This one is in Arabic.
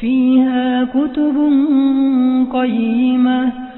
فِيهَا كُتُبٌ قَيِّمَةٌ